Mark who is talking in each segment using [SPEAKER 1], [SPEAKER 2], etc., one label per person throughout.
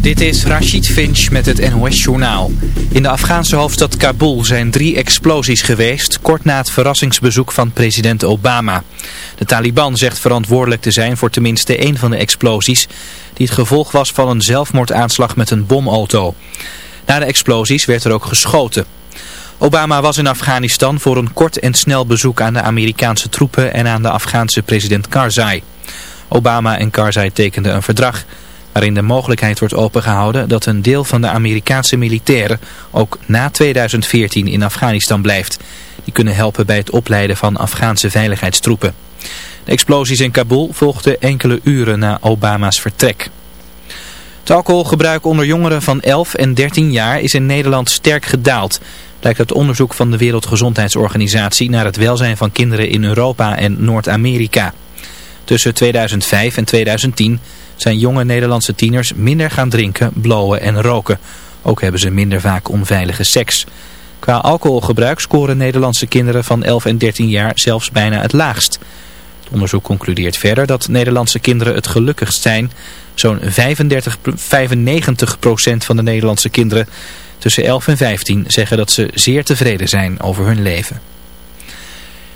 [SPEAKER 1] Dit is Rashid Finch met het NOS-journaal. In de Afghaanse hoofdstad Kabul zijn drie explosies geweest, kort na het verrassingsbezoek van president Obama. De Taliban zegt verantwoordelijk te zijn voor tenminste één van de explosies, die het gevolg was van een zelfmoordaanslag met een bomauto. Na de explosies werd er ook geschoten. Obama was in Afghanistan voor een kort en snel bezoek aan de Amerikaanse troepen en aan de Afghaanse president Karzai. Obama en Karzai tekenden een verdrag waarin de mogelijkheid wordt opengehouden dat een deel van de Amerikaanse militairen ook na 2014 in Afghanistan blijft. Die kunnen helpen bij het opleiden van Afghaanse veiligheidstroepen. De explosies in Kabul volgden enkele uren na Obama's vertrek. Het alcoholgebruik onder jongeren van 11 en 13 jaar is in Nederland sterk gedaald. Blijkt uit onderzoek van de Wereldgezondheidsorganisatie naar het welzijn van kinderen in Europa en Noord-Amerika. Tussen 2005 en 2010 zijn jonge Nederlandse tieners minder gaan drinken, blowen en roken. Ook hebben ze minder vaak onveilige seks. Qua alcoholgebruik scoren Nederlandse kinderen van 11 en 13 jaar zelfs bijna het laagst. Het onderzoek concludeert verder dat Nederlandse kinderen het gelukkigst zijn. Zo'n 35, 95 procent van de Nederlandse kinderen tussen 11 en 15 zeggen dat ze zeer tevreden zijn over hun leven.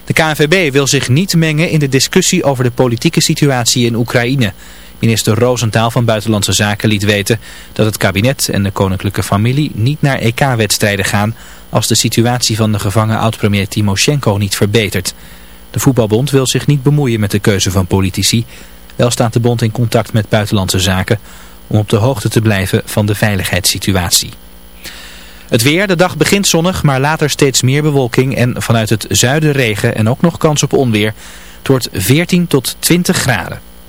[SPEAKER 1] De KNVB wil zich niet mengen in de discussie over de politieke situatie in Oekraïne. Minister Roosentaal van Buitenlandse Zaken liet weten dat het kabinet en de koninklijke familie niet naar EK-wedstrijden gaan als de situatie van de gevangen oud-premier Timoshenko niet verbetert. De voetbalbond wil zich niet bemoeien met de keuze van politici. Wel staat de bond in contact met Buitenlandse Zaken om op de hoogte te blijven van de veiligheidssituatie. Het weer, de dag begint zonnig, maar later steeds meer bewolking en vanuit het zuiden regen en ook nog kans op onweer. Het wordt 14 tot 20 graden.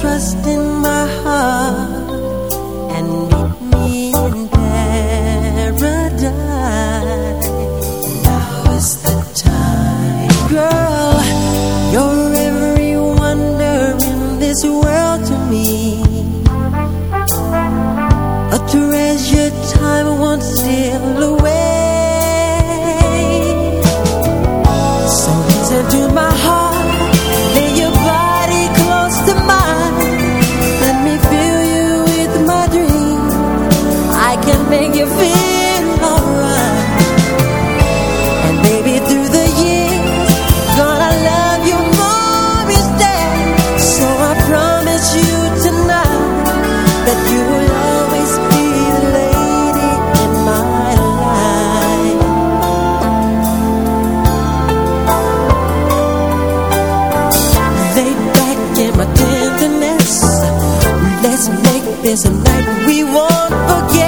[SPEAKER 2] Trust in This a night we won't forget.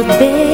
[SPEAKER 2] ik wat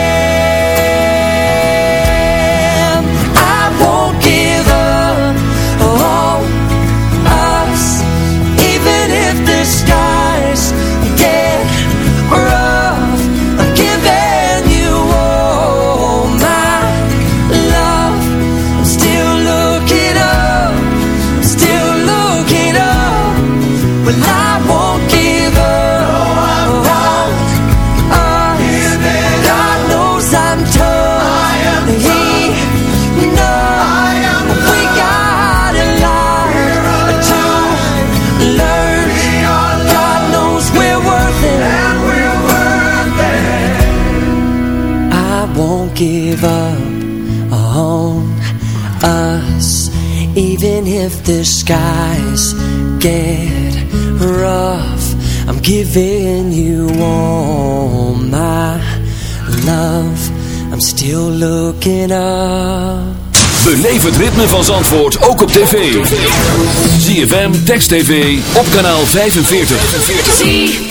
[SPEAKER 3] if the skies get rough I'm giving you all my love. I'm still looking up.
[SPEAKER 4] Beleef het ritme van Zandvoort ook op tv. ZFM, Text TV, op kanaal 45
[SPEAKER 5] 45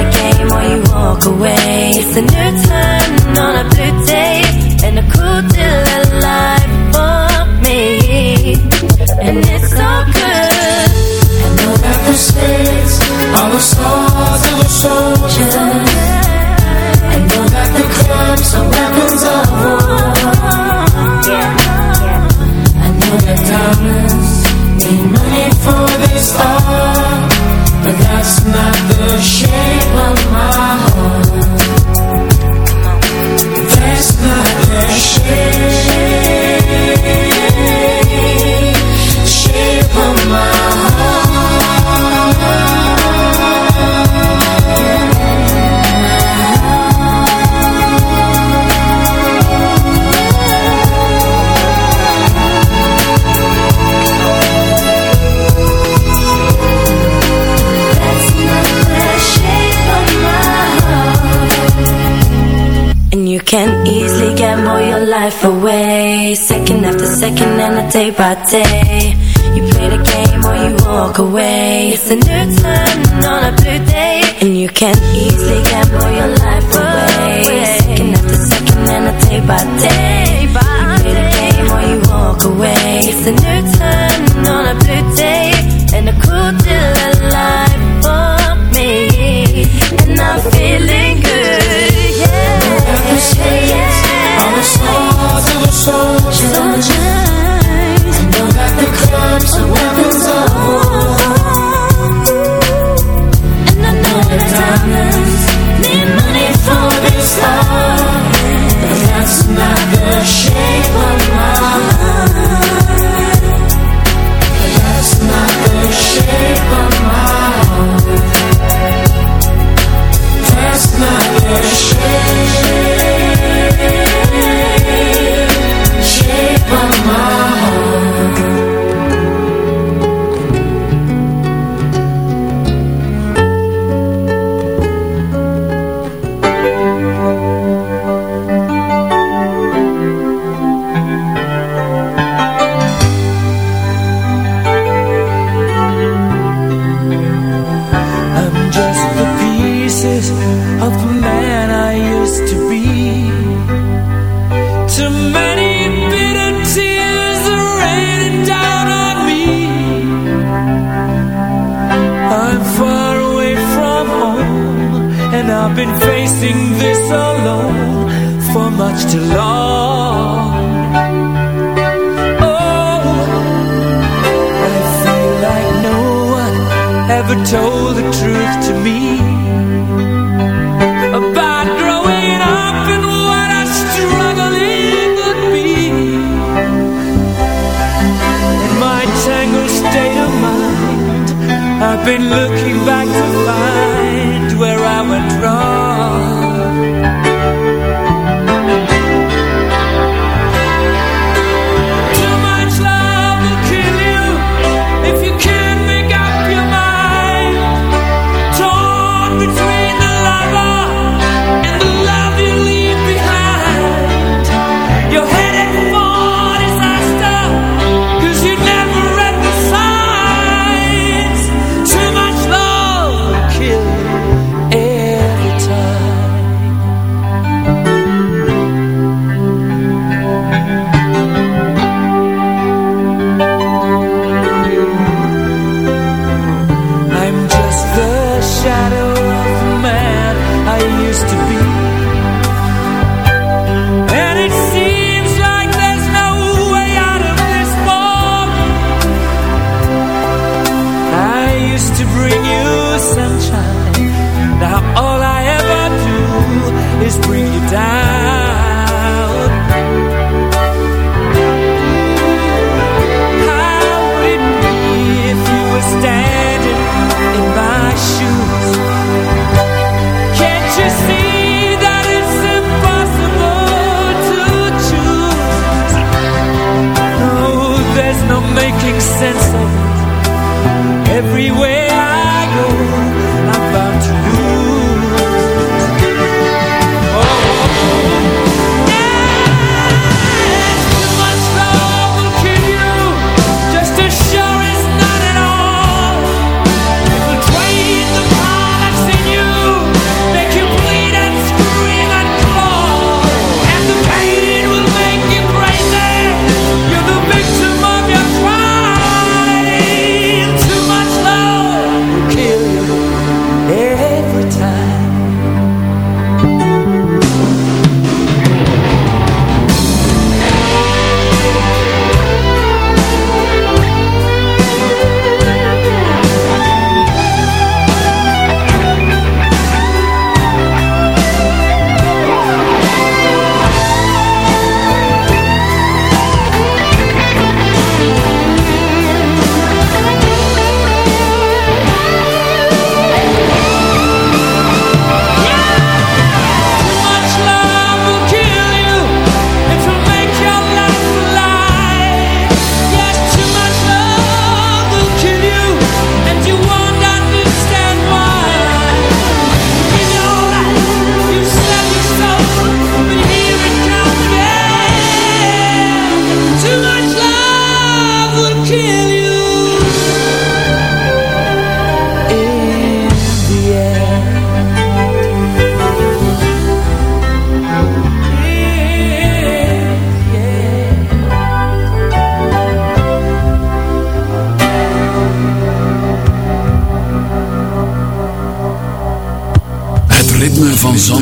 [SPEAKER 5] the game or you walk away. It's a new turn on a blue day and a cool deal of for me. And it's so good. Know that the states are the swords of a soldier. I know that the clubs are weapons of war. I know that diamonds day by day. You play the game or you walk away. It's a new turn
[SPEAKER 6] sunshine. Now
[SPEAKER 5] all I
[SPEAKER 7] ever do is bring you down. How would it be if you were standing in my shoes? Can't you see? no making sense of it. Everywhere I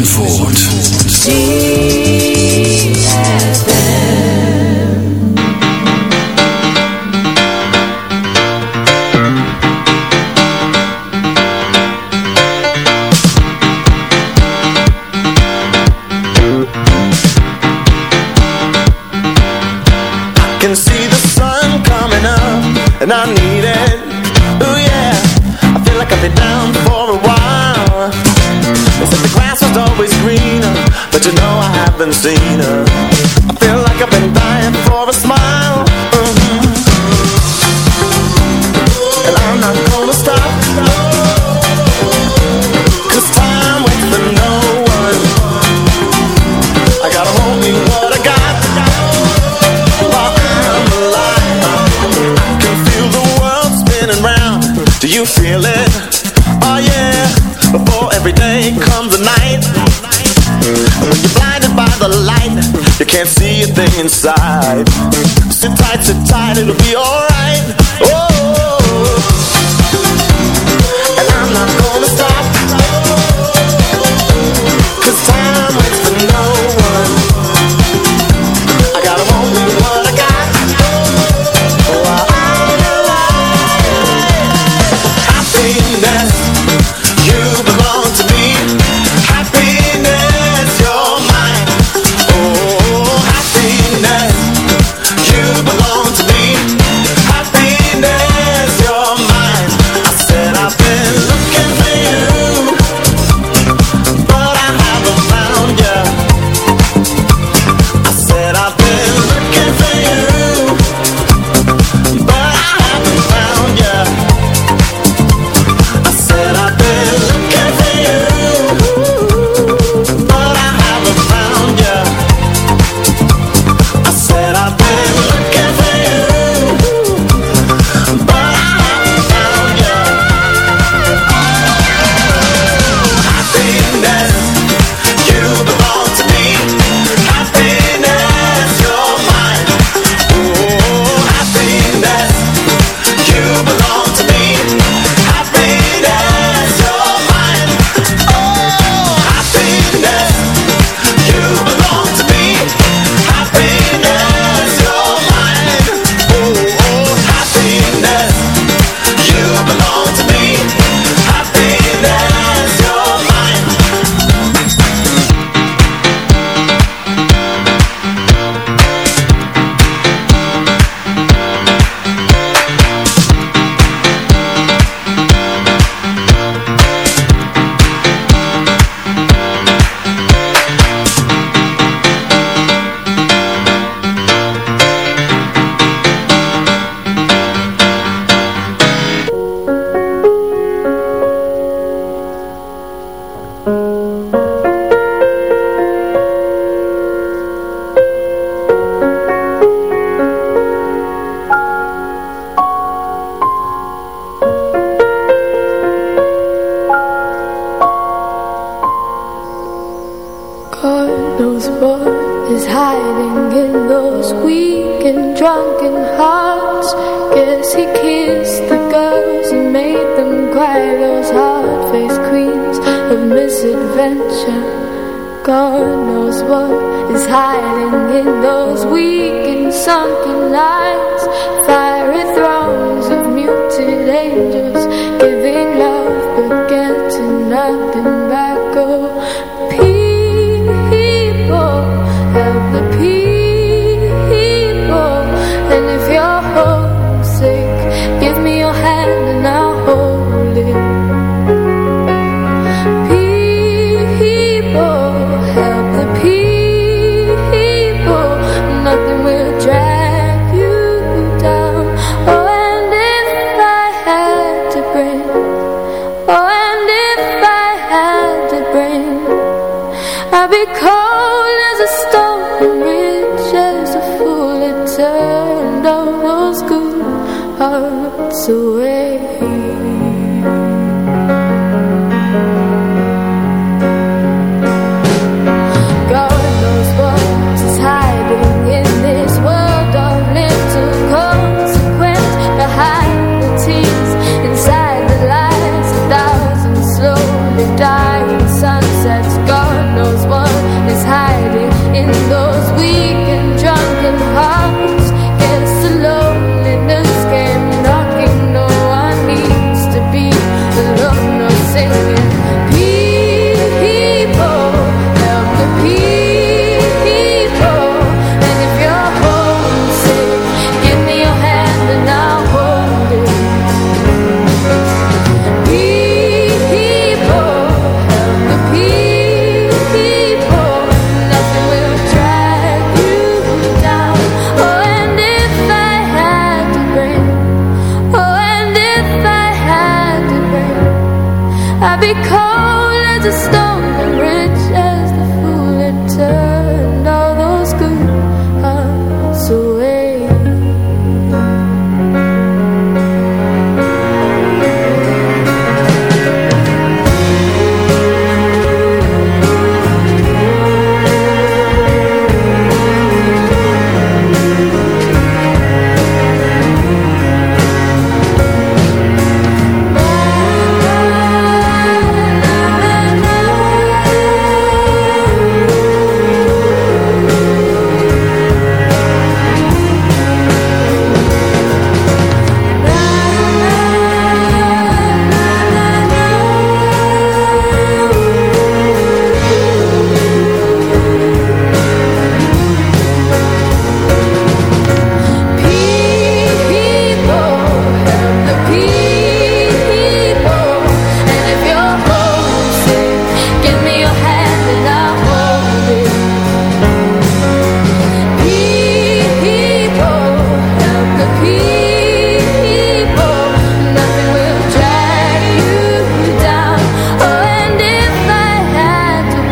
[SPEAKER 4] Zandvoort.
[SPEAKER 8] Inside.
[SPEAKER 9] Is hiding in those weak and sunken eyes.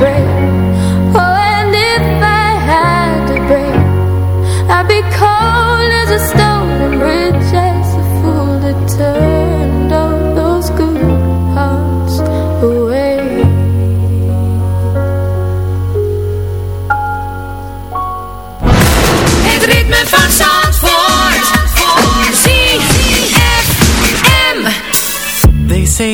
[SPEAKER 9] Break,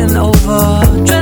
[SPEAKER 10] and over.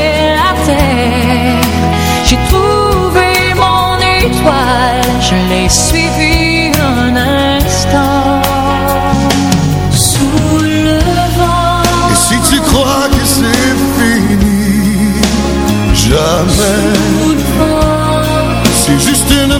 [SPEAKER 11] main. C'est juste une